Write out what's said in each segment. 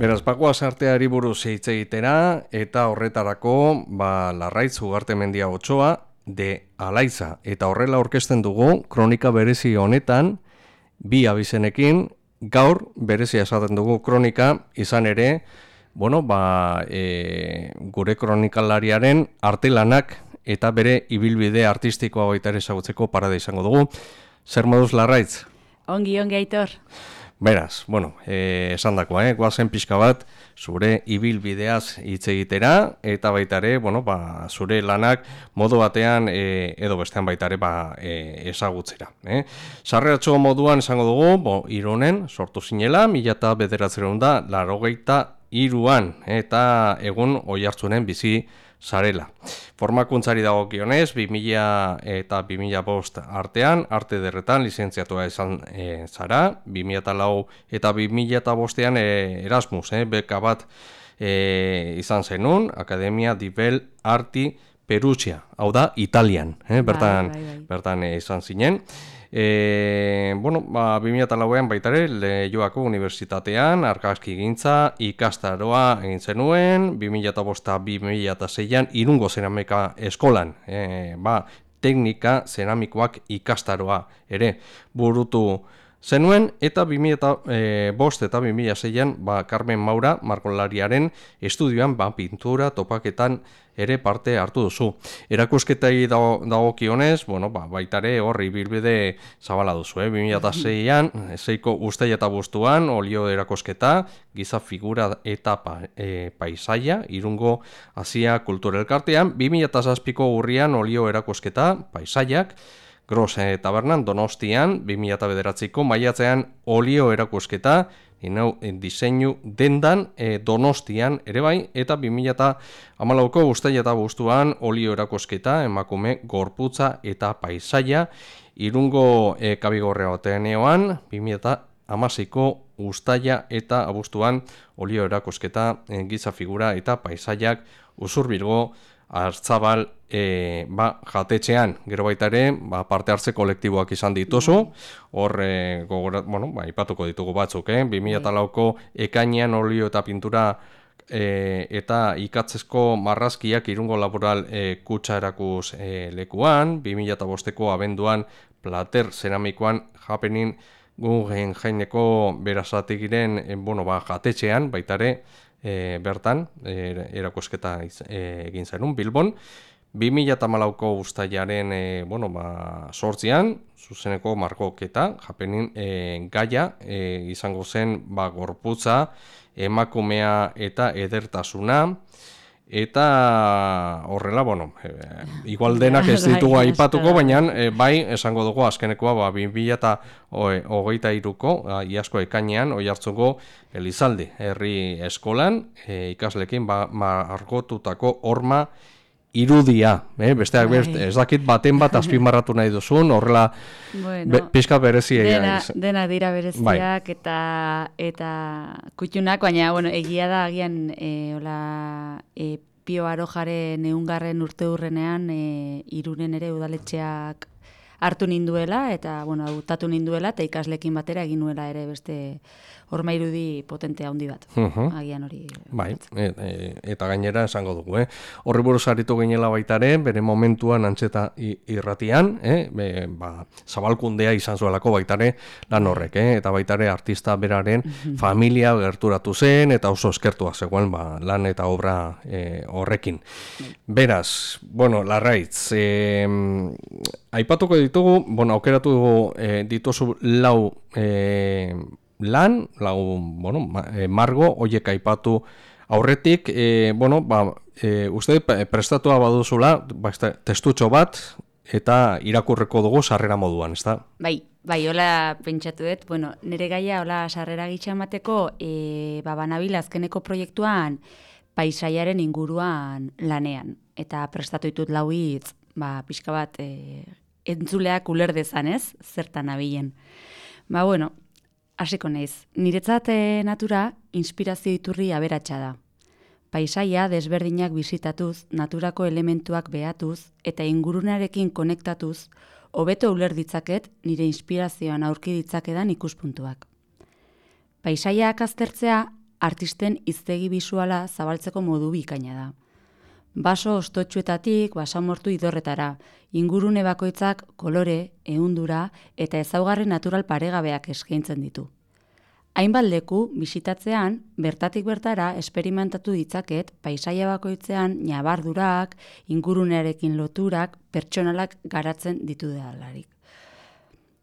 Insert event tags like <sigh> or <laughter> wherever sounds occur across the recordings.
Beraz, bakoa sarteari buruz hitz egitera eta horretarako, ba, larraitz ugarte mendia otsoa, de alaiza. Eta horrela orkesten dugu, kronika berezi honetan, bi abizenekin, gaur berezi esaten dugu kronika, izan ere, bueno, ba, e, gure kronikalariaren artelanak eta bere ibilbide artistikoa baita ere ezagutzeko parada izango dugu. Zer moduz larraitz? Ongi, ongi aitor. Beraz, bueno, eh, esan dakoa, eh? guazen pixka bat, zure ibilbideaz hitz egitera, eta baitare, bueno, ba, zure lanak modu batean e, edo bestean baitare ba, e, ezagutzera. Eh? Sarreratxo moduan esango dugu, bo, ironen, sortu zinela, mila eta bederatzera da, laro iruan, eta egun oi bizi sarela. Formakuntzari dagokionez, 2000 eta 2000 bost artean, arte derretan lizentziatua esan e, zara, 2000 eta 2000 eta bostean e, Erasmus, e, beka bat e, izan zenun, Akademia Dibel Arti Perusia, hau da, Italian, e, bertan, bai, bai, bai. bertan e, izan zinen. E, bueno, ba, 2008an baitare, Lehioako Unibertsitatean, arkazki gintza, ikastaroa egin zenuen, 2008-2006an, irungo zeramika eskolan, e, ba, teknika zeramikoak ikastaroa ere burutu zenuen, eta 2005 eta 2006an, ba, Carmen Maura, markolariaren estudioan, ba, pintura, topaketan, ere parte hartu duzu. Erakusketai dago kionez, bueno, ba, baitare horri bilbide zabala duzu, eh? 2006an, zeiko ustei eta bustuan, olio erakusketa, giza figura eta pa, e, paisaia, irungo Asia Kulturelkartean, 2006ko urrian olio erakusketa, paisaiak, Gros e, tabernan Donostian 2009ko maiatzean olio erakusketa inau en diseinu dendan e, Donostian ere bai eta 2014ko guztia eta guztuan olio erakosketa emakume gorputza eta paisaia. Irungo e, kabigorrea oteaneoan 2016ko guztia eta abuztuan olio erakosketa e, giza figura eta paisaiak usurbilgo hartzabal e, ba, jatetxean, gero baita ere, ba, parte hartze kolektiboak izan dituzu, hor, e, bueno, ba, ipatuko ditugu batzuk, eh? 2008ko ekainean olio eta pintura e, eta ikatzezko marrazkiak irungo laboral e, kutsa erakuz e, lekuan, 2008ko abenduan plater zeramikoan japenin gugen jaineko berazategiren e, bueno, ba, jatetxean, baita ere, e, bertan, e, erakusketa e, egin zenun, Bilbon, 2008ko ustaiaren e, bueno, ba, sortzian, zuzeneko markoketa, japenin e, gaia, e, izango zen ba, gorputza, emakumea eta edertasuna, Eta horrela, bueno, e, igual denak ez ditugu bai, aipatuko, baina e, bai esango dugu azkenekoa ba, 2000 eta hogeita iruko, iasko ekainean, oi hartzuko Elizaldi, herri eskolan, e, ikaslekin ba, margotutako horma irudia, eh? besteak bai. ez dakit baten bat azpimarratu nahi duzun, horrela bueno, be, pixka berezia dena, dena dira bereziak bai. eta eta kutxunak, baina bueno, egia da agian e, hola, e, Pio Arojaren eungarren urte hurrenean e, irunen ere udaletxeak hartu ninduela eta bueno, hautatu ninduela eta ikaslekin batera egin nuela ere beste horma irudi potente handi bat. Agian hori. Bai, e, e, eta gainera esango dugu, eh. Horri buruz aritu ginela baitare, bere momentuan antzeta irratian, eh, be, ba, zabalkundea izan zuelako baitare lan horrek, eh, eta baitare artista beraren familia gerturatu zen eta oso eskertua zegoen ba, lan eta obra e, horrekin. Beraz, bueno, larraitz, eh, aipatuko ditugu, bueno, aukeratu eh, dituzu lau eh, lan, lau, bueno, eh, margo, oiek aipatu aurretik, e, bueno, ba, e, uste prestatua baduzula, ba, testutxo bat, eta irakurreko dugu sarrera moduan, ez da? Bai, bai, hola pentsatu dut, bueno, nire gaia hola sarrera gitxa emateko, e, ba, banabil azkeneko proiektuan, paisaiaren inguruan lanean, eta prestatu ditut lau hitz, ba, pixka bat, e, entzuleak uler dezan ez, zertan abilen. Ba, bueno, Hasiko naiz, niretzat eh, natura inspirazio iturri aberatsa da. Paisaia desberdinak bizitatuz, naturako elementuak behatuz eta ingurunarekin konektatuz, hobeto uler ditzaket nire inspirazioan aurki ditzakedan ikuspuntuak. Paisaiak aztertzea artisten iztegi bisuala zabaltzeko modu bikaina da. Baso ostotxuetatik basamortu idorretara, ingurune bakoitzak kolore, ehundura eta ezaugarri natural paregabeak eskaintzen ditu. Hainbat leku bisitatzean, bertatik bertara esperimentatu ditzaket paisaia bakoitzean nabardurak, ingurunearekin loturak, pertsonalak garatzen ditu delarik.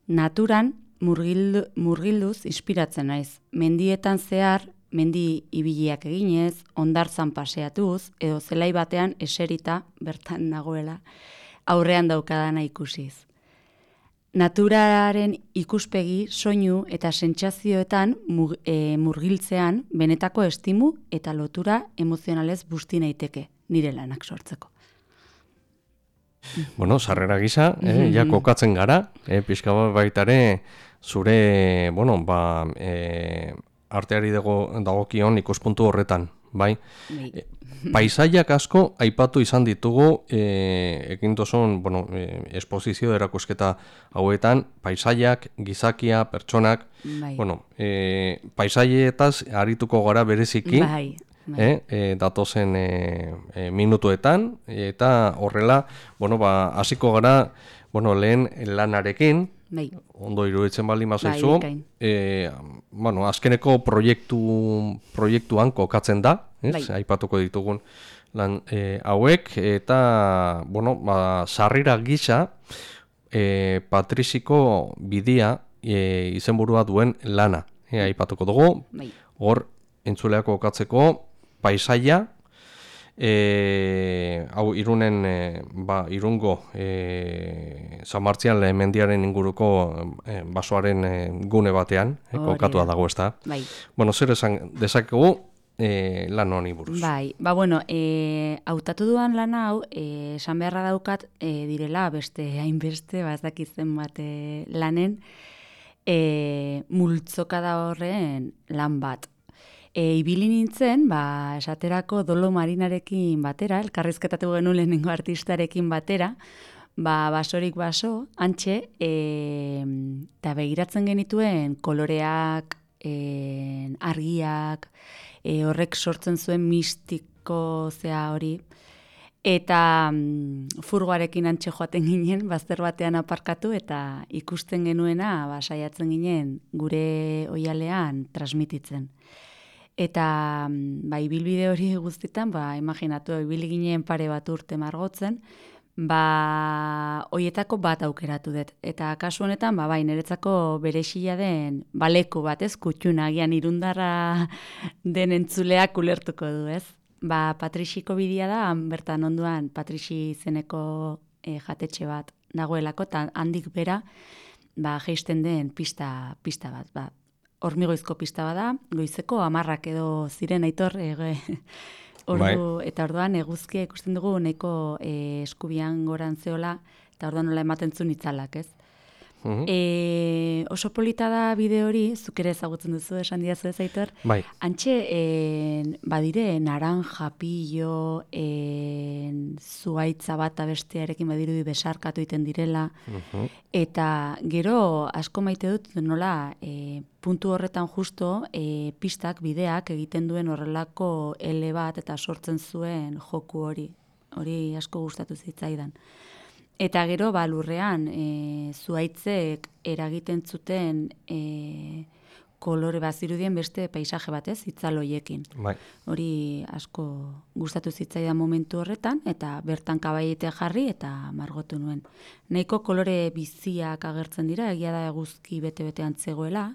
Naturan murgildu, murgilduz inspiratzen naiz. Mendietan zehar, mendi ibiliak eginez, ondartzan paseatuz, edo zelai batean eserita bertan nagoela, aurrean daukadana ikusiz. Naturaren ikuspegi, soinu eta sentsazioetan e, murgiltzean benetako estimu eta lotura emozionalez busti naiteke nire lanak sortzeko. Bueno, sarrera gisa, eh, ja kokatzen gara, eh, pixka baitare zure, bueno, ba, eh, arteari dago, dagokion ikuspuntu horretan, bai? bai. E, paisaiak asko aipatu izan ditugu e, ekin tozun, bueno, e, esposizio erakusketa hauetan, paisaiak, gizakia, pertsonak, bai. bueno, e, paisaietaz harituko gara bereziki, bai. Bai. Eh, e, datozen e, e, minutuetan, eta horrela, bueno, ba, hasiko gara, bueno, lehen lanarekin, Bai. Ondo iruditzen baldin bazaizu. Bai, e, bueno, azkeneko proiektu proiektuan kokatzen da, ez? Bai. Aipatuko ditugun lan e, hauek eta bueno, ba sarrira gisa e, Patriziko bidia e, izenburua duen lana. E, aipatuko dugu. Bai. Hor entzuleako kokatzeko paisaia E, hau irunen e, ba, irungo e, San lehen mendiaren inguruko e, basoaren e, gune batean e, kokatua dago ez. Bai. Bueno, zer esan dezakegu e, lan honi buruz. Bai, ba bueno, e, autatu duan lan hau, e, esan beharra daukat e, direla beste hainbeste, ba ez dakitzen bate lanen, e, multzoka da horren lan bat. E, ibili nintzen, ba, esaterako dolo marinarekin batera, elkarrizketatu genuen lehenengo artistarekin batera, ba, basorik baso, antxe, eta begiratzen genituen koloreak, e, argiak, e, horrek sortzen zuen mistiko zea hori, eta mm, furgoarekin antxe joaten ginen, bazter batean aparkatu, eta ikusten genuena, ba, saiatzen ginen, gure oialean transmititzen. Eta mm, ba, ibilbide hori <laughs> guztitan, ba, imaginatu, ibili ginen pare bat urte margotzen, ba, hoietako bat aukeratu dut. Eta kasu honetan, ba, bai, niretzako berexila den baleku bat, ez, kutxuna, gian irundarra <laughs> den entzuleak ulertuko du, ez? Ba, Patrixiko bidia da, bertan onduan Patrixi zeneko e, jatetxe bat nagoelako, eta handik bera, ba, geisten den pista, pista bat, ba, hormigoizko pista bada, goizeko amarrak edo ziren aitor, ege, <laughs> ordu, bai. eta orduan eguzkia ikusten dugu nahiko e, eskubian goran zeola, eta orduan nola ematen zuen itzalak, ez? E, oso polita da bide hori, zuk ere ezagutzen duzu esan diazu ez aitor. Bai. Antxe, e, badire, naranja, pillo, e, zuaitza bat bestearekin badiru besarkatu iten direla. Eta gero, asko maite dut, nola, e, puntu horretan justo, e, pistak, bideak egiten duen horrelako ele bat eta sortzen zuen joku hori. Hori asko gustatu zitzaidan. Eta gero ba lurrean e, zuaitzek eragiten zuten e, kolore bazirudien beste paisaje batez hitzaloiekin. Bai. Hori asko gustatu zitzaidan momentu horretan eta bertan kabaiete jarri eta margotu nuen. Nahiko kolore biziak agertzen dira egia da eguzki bete-betean zegoela.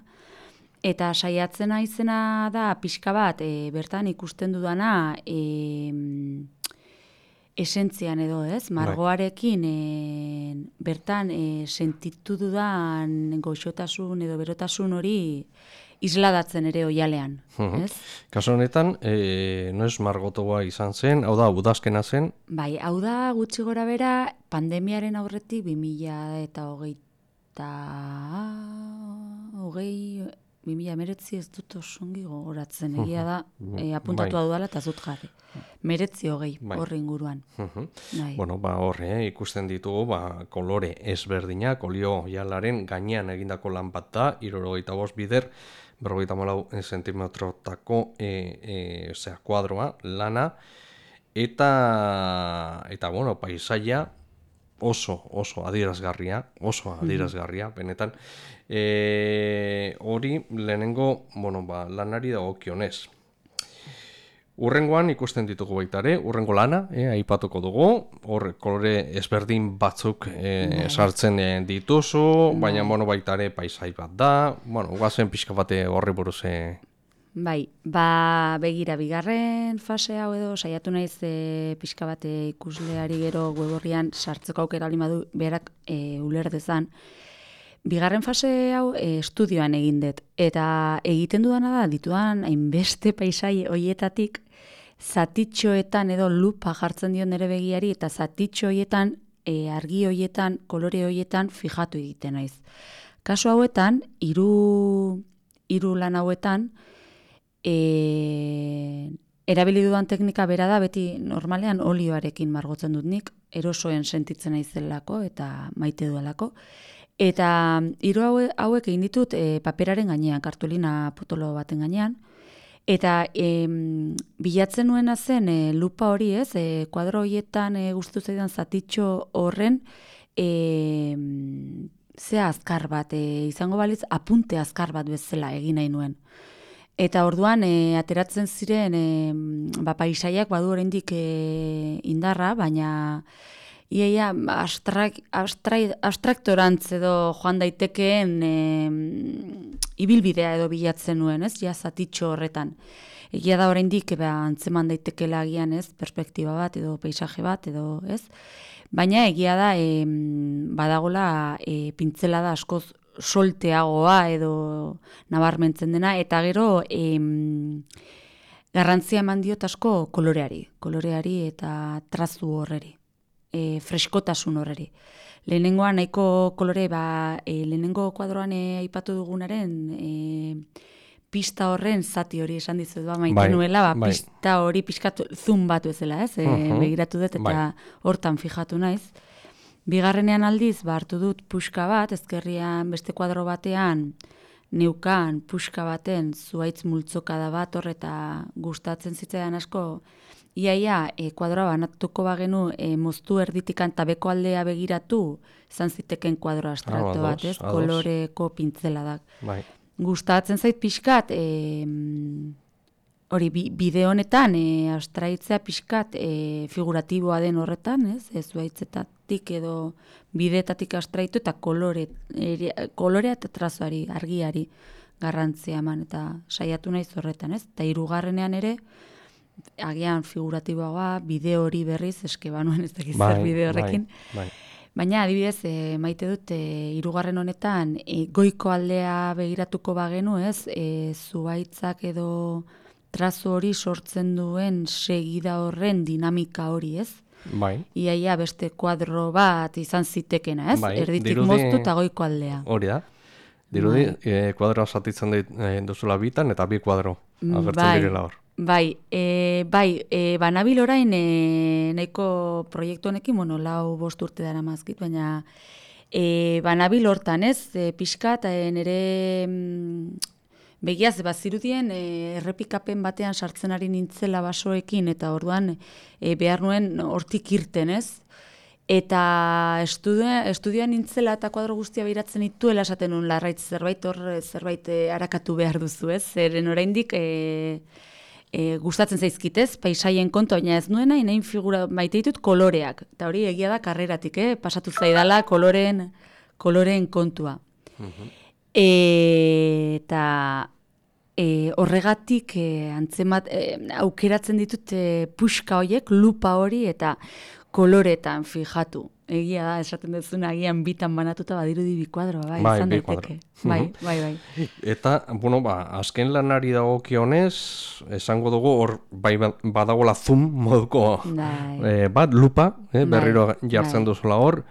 Eta saiatzen izena da pixka bat e, bertan ikusten dudana e, esentzian edo, ez? Bai. Margoarekin e, bertan e, sentitu dudan goxotasun edo berotasun hori isladatzen ere oialean, ez? Kaso honetan, e, no es margotoa izan zen, hau da, udazkena zen? Bai, hau da, gutxi gora bera, pandemiaren aurretik, 2000 eta hogeita... hogei... 2000 meretzi ez dut osongi gogoratzen, egia da, e, apuntatu bai. dudala eta ez dut jarri. Meretzi hogei, Bai. horri inguruan. Bai. Bueno, ba, horre, eh, ikusten ditugu, ba, kolore ezberdinak, olio jalaren gainean egindako lan bat da, irurogeita bost bider, berrogeita malau zentimetrotako e, e, zera, kuadroa, lana, eta, eta bueno, paisaia oso, oso adierazgarria, oso adierazgarria, benetan, e, hori lehenengo, bueno, ba, lanari dagokionez. Urrengoan ikusten ditugu baita ere, urrengo lana, eh, aipatuko dugu, hor kolore ezberdin batzuk eh, sartzen eh, dituzu, baina bueno, baita ere paisai bat da, bueno, guazen pixka bate horri buruz eh, Bai, ba, begira, bigarren fase hau edo saiatu naiz e, pixka bate ikusleari gero weborrian sartzeko aukera baldin badu berak e, uler dezan. Bigarren fase hau e, estudioan egin dut. Eta egiten dudana da, ditudan hainbeste <laughs> paisai hoietatik, zatitxoetan edo lupa jartzen dio nere begiari, eta zatitxo hoietan, e, argi hoietan, kolore hoietan fijatu egiten naiz. Kasu hauetan, hiru hiru lan hauetan, e, erabili dudan teknika bera da, beti normalean olioarekin margotzen dut nik, erosoen sentitzen naizelako eta maite duelako. Eta hiru haue, hauek egin ditut e, paperaren gainean, kartulina potolo baten gainean, Eta em, bilatzen nuena zen e, lupa hori ez, e, kuadro horietan e, guztu zaidan zatitxo horren e, zea azkar bat, e, izango balitz apunte azkar bat bezala egin nahi nuen. Eta orduan e, ateratzen ziren e, ba, paisaiak badu oraindik e, indarra, baina iaia abstrak, abstrai, abstraktorantz edo joan daitekeen e, ibilbidea edo bilatzen nuen, ez? Ja zatitxo horretan. Egia da oraindik ba, antzeman daitekela agian, ez? Perspektiba bat edo paisaje bat edo, ez? Baina egia da e, badagola e, pintzela da askoz solteagoa edo nabarmentzen dena eta gero em, garrantzia eman diot asko koloreari, koloreari eta trazu horreri, e, freskotasun horreri. Lehenengoa nahiko kolore, ba, e, lehenengo kuadroan e, aipatu dugunaren e, pista horren zati hori esan dizut, ba, maite Bai, nuela, ba, bai. pista hori pixkatu zoom bat bezala, ez? E, Mhm. Begiratu dut eta Bai. hortan fijatu naiz. Bigarrenean aldiz, ba, hartu dut puxka bat, ezkerrian beste kuadro batean, neukan puxka baten zuaitz multzokada bat hor eta gustatzen zitzaidan asko iaia e, kuadroa banatuko bagenu e, moztu erditikan tabeko aldea begiratu izan ziteken kuadro abstrakto Ah, bat, ez? ados. Koloreko pintzeladak. bai. Gustatzen zait pixkat, e, hori bi- bide honetan e, abstraitzea pixkat e, figuratiboa den horretan, ez? Ez zuaitzetatik edo bidetatik abstraitu eta kolore, eri- kolorea eta trazoari, argiari garrantzia eman eta saiatu naiz horretan, ez? Eta hirugarrenean ere, agian figuratiboagoa, bide hori berriz, eske banuen ez dakiz zer bide horrekin. Bai, bai. Baina adibidez, e, maite dut e, hirugarren honetan e, goiko aldea begiratuko bagenu, ez? E, zuaitzak edo trazo hori sortzen duen segida horren dinamika hori, ez? Bai, Iaia beste kuadro bat izan zitekena, ez? Bai, Erditik dirudi- moztu eta goiko aldea. hori da. Dirudi, Bai. e, kuadroa zatitzen dit, e, duzula bitan, eta bi kuadro agertzen Bai. direla hor. Bai, e, bai, e, banabil orain e, nahiko proiektu honekin, bueno, lau bost urte dara mazkit, baina e, banabil hortan, ez, e, pixkat, e, nire mm, begiaz, bazirudien e, errepikapen batean sartzen ari nintzela basoekin, eta orduan e, behar nuen hortik irten, ez? Eta estudia, estudioan nintzela eta kuadro guztia behiratzen nituela esaten nuen larraitz zerbait hor zerbait e, arakatu behar duzu, ez? Zeren oraindik e, e, gustatzen zaizkitez, paisaien kontu, baina ez nuena, inain figura maite ditut koloreak. Eta hori egia da karreratik, eh? pasatu zaidala koloreen, koloreen kontua. E, eta e, horregatik e, antzemat, e, aukeratzen ditut e, puxka horiek, lupa hori eta koloretan fijatu. Egia da, esaten duzuna, agian bitan banatuta badirudi bi kuadroa, bai, Bai, izan daiteke. Bai, bai, bai. Eta, bueno, ba, azken lanari dagokionez, esango dugu hor bai ba- badagola zoom moduko Bai. eh, bat, lupa, eh, Bai, berriro jartzen bai. duzula hor.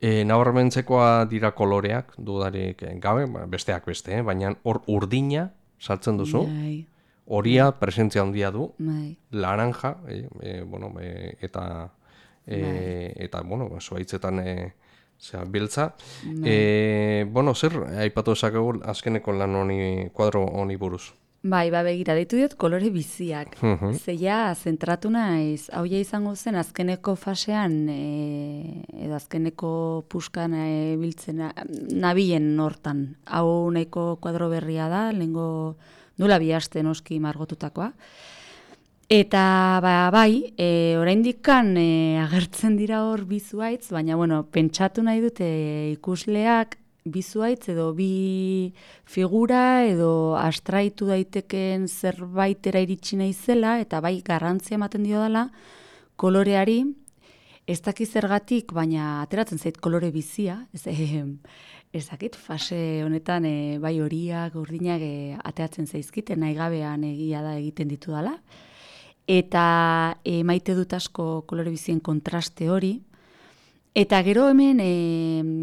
E, nabarmentzekoa dira koloreak, dudarik gabe, ba, besteak beste, eh? baina hor urdina sartzen duzu, Bai, horia presentzia handia du, bai. laranja, e, e, bueno, e, eta e, eta bueno, zuaitzetan e, zera, biltza. E, bueno, zer aipatu esakegu azkeneko lan honi, kuadro honi buruz? Bai, ba, begira, ditu diot kolore biziak. Mhm. Zeia, zentratu naiz, hau ja izango zen azkeneko fasean, e, edo azkeneko puskan e, biltzen nabilen hortan. Hau nahiko kuadro berria da, lehengo nula bi aste noski margotutakoa. Eta ba, bai, e, oraindik kan e, agertzen dira hor bizuaitz, baina bueno, pentsatu nahi dute ikusleak bizuaitz edo bi figura edo astraitu daiteken zerbaitera iritsi naizela eta bai garrantzia ematen dio dela koloreari ez dakit zergatik, baina ateratzen zait kolore bizia, ez, eh, ez dakit fase honetan eh, bai horiak, urdinak eh, ateratzen zaizkite, nahi gabean egia da egiten ditu dela. Eta eh, maite dut asko kolore bizien kontraste hori. Eta gero hemen e,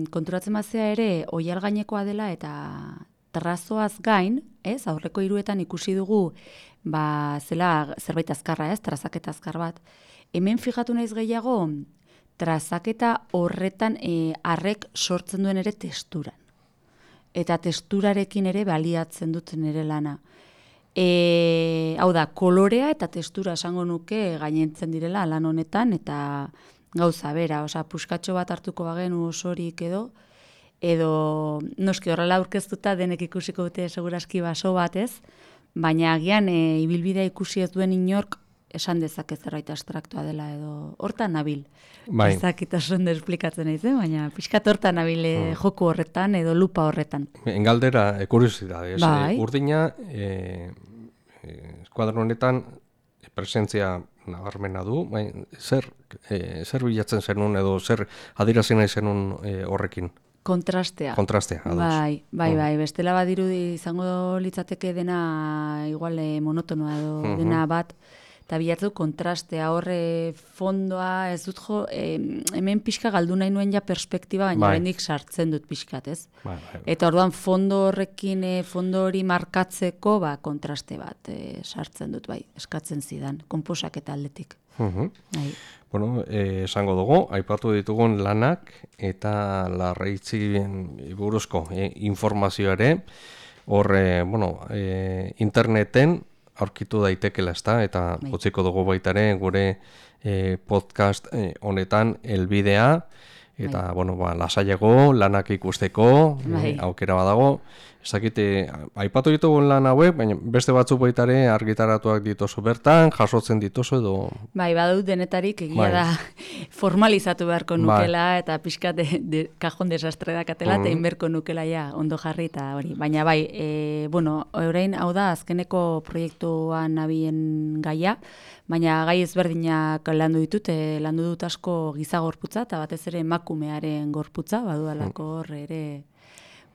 konturatzen bazea ere oial gainekoa dela eta trazoaz gain, ez, aurreko hiruetan ikusi dugu ba, zela zerbait azkarra, ez, trazaketa azkar bat. Hemen fijatu naiz gehiago trazaketa horretan e, arrek sortzen duen ere testuran. Eta testurarekin ere baliatzen dut nire lana. E, hau da, kolorea eta testura esango nuke gainentzen direla lan honetan, eta gauza bera, osea, puskatxo bat hartuko bagenu osorik edo, edo noski horrela aurkeztuta denek ikusiko dute seguraski baso bat ez, baina agian e, ibilbidea ikusi ez duen inork esan dezake zerbait abstraktua dela edo hortan nabil. Bai. Ez dakit oso ondo esplikatzen naiz, eh? baina pixkat hortan nabil eh, joku horretan edo lupa horretan. Engaldera, e, kuriosidade, ez? Bai. E, urdina, e, e, kuadro honetan presentzia nabarmena du, bai, zer, e, zer bilatzen zenun edo zer adirazi nahi zenun e, horrekin, Kontrastea. kontrastea, ados. Bai, bai, Mm. bai, bestela badirudi izango litzateke dena igual eh, monotonoa edo Mhm. dena bat, eta bilatu kontrastea horre fondoa, ez dut jo, eh, hemen pixka galdu nahi nuen ja perspektiba, baina Bai. sartzen dut pixkat, ez? Bai, bai. Eta orduan fondo horrekin, eh, fondo hori markatzeko, ba, kontraste bat eh, sartzen dut, bai, eskatzen zidan, konposak eta aldetik. Bai. Bueno, eh, esango dugu, aipatu ditugun lanak eta larraitzi buruzko eh, informazio ere, hor, bueno, eh, interneten aurkitu daitekela ezta, eta Bai. utziko dugu baita ere gure eh, podcast eh, honetan elbidea, eta, bueno, ba, lasaiago, lanak ikusteko, Bai. aukera badago, ez dakit, eh, aipatu ditugun lan hauek, baina beste batzuk baita ere argitaratuak dituzu bertan, jasotzen dituzu edo... Bai, badut denetarik egia Bai. da formalizatu beharko Bai. nukela eta pixkat de, de, kajon desastre dakatela eta Mhm. inberko nukela ja ondo jarri eta hori. Baina bai, e, bueno, orain hau da azkeneko proiektuan nabien gaia, baina gai ezberdinak landu ditut, e, landu dut asko giza gorputza eta batez ere emakumearen gorputza, badudalako hor ere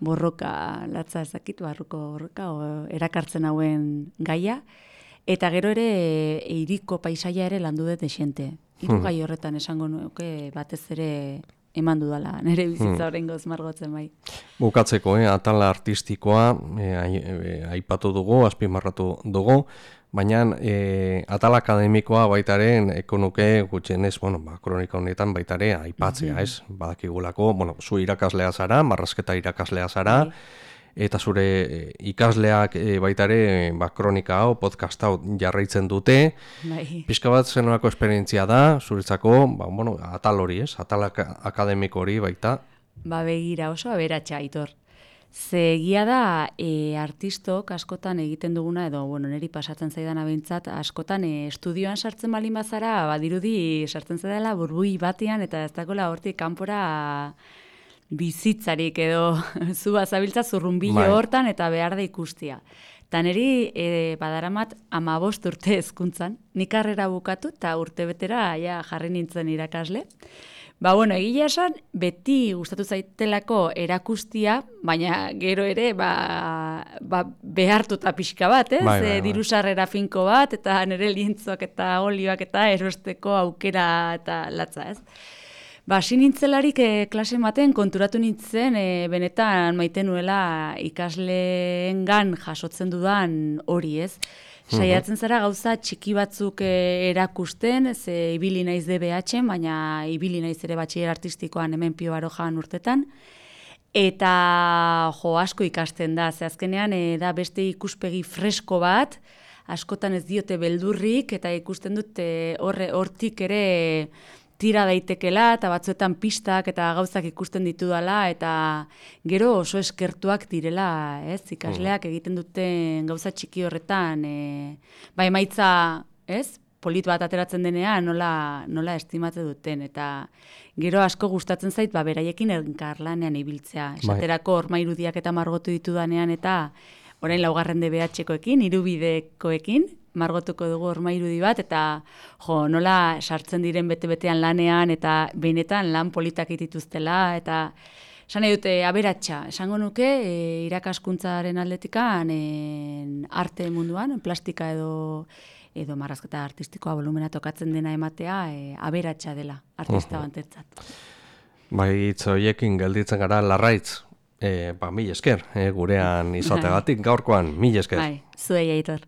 borroka latza ezakit, barruko borroka, o, erakartzen hauen gaia. Eta gero ere hiriko paisaia ere landu dut esente. Hiru gai horretan esango nuke batez ere eman dudala, nire bizitza horrengoz margotzen bai. Bukatzeko, eh, atala artistikoa eh, eh, aipatu dugu, azpimarratu dugu, baina eh, atala akademikoa baitaren ekonuke gutxienez, bueno, ba, kronika honetan baitare aipatzea, ez? Badakigulako, bueno, zu irakaslea zara, marrasketa irakaslea zara, eta zure eh, ikasleak eh, baitare ba, kronika hau, podcast hau jarraitzen dute, Bai. Pixka bat zenolako esperientzia da, zuretzako, ba, bueno, atal hori, ez? Atal aka- akademiko hori baita. Ba begira oso aberatsa aitor. Ze egia da e, artistok askotan egiten duguna edo bueno, neri pasatzen zaidan abintzat askotan e, estudioan sartzen balin bazara badirudi sartzen zaidala burbui batean eta ez dagoela hortik kanpora bizitzarik edo <laughs> zu bazabiltza zurrunbilo Bai. hortan eta behar da ikustia. Ta neri e, badaramat amabost urte hezkuntzan, nik karrera bukatu eta urte betera ja, jarri nintzen irakasle. Ba, bueno, egia esan, beti gustatu zaitelako erakustia, baina gero ere, ba, ba behartuta pixka bat, ez? Bai, bai, bai. diru sarrera finko bat, eta nire lientzoak eta olioak eta erosteko aukera eta latza, ez? Ba, hasi nintzelarik e, klase maten konturatu nintzen e, benetan maite nuela ikasleengan jasotzen dudan hori, ez? Saiatzen zara gauza txiki batzuk e, erakusten, ze ibili naiz DBH, baina ibili naiz ere batxier artistikoan hemen pio barojan urtetan. Eta jo asko ikasten da, ze azkenean e, da beste ikuspegi fresko bat, askotan ez diote beldurrik, eta ikusten dute horre hortik ere tira daitekela eta batzuetan pistak eta gauzak ikusten ditu dela eta gero oso eskertuak direla, ez? Ikasleak egiten duten gauza txiki horretan, e, ba emaitza, ez? Polit bat ateratzen denean nola, nola estimate duten eta gero asko gustatzen zait ba beraiekin elkarlanean ibiltzea. Bai. Esaterako ormairudiak eta margotu ditu danean eta orain laugarren DBH-koekin, irubidekoekin, margotuko dugu ormairudi bat, eta jo, nola sartzen diren bete-betean lanean, eta benetan lan politak itituztela, eta esan dute aberatsa, esango nuke, e, irakaskuntzaren aldetikan, e, arte munduan, plastika edo edo marrazketa artistikoa volumena tokatzen dena ematea, e, aberatsa dela artista bantetzat. Bai, itzoiekin gelditzen gara larraitz, e, ba, mil esker, e, gurean <laughs> izategatik gaurkoan, mil esker. Bai, zuei aitor.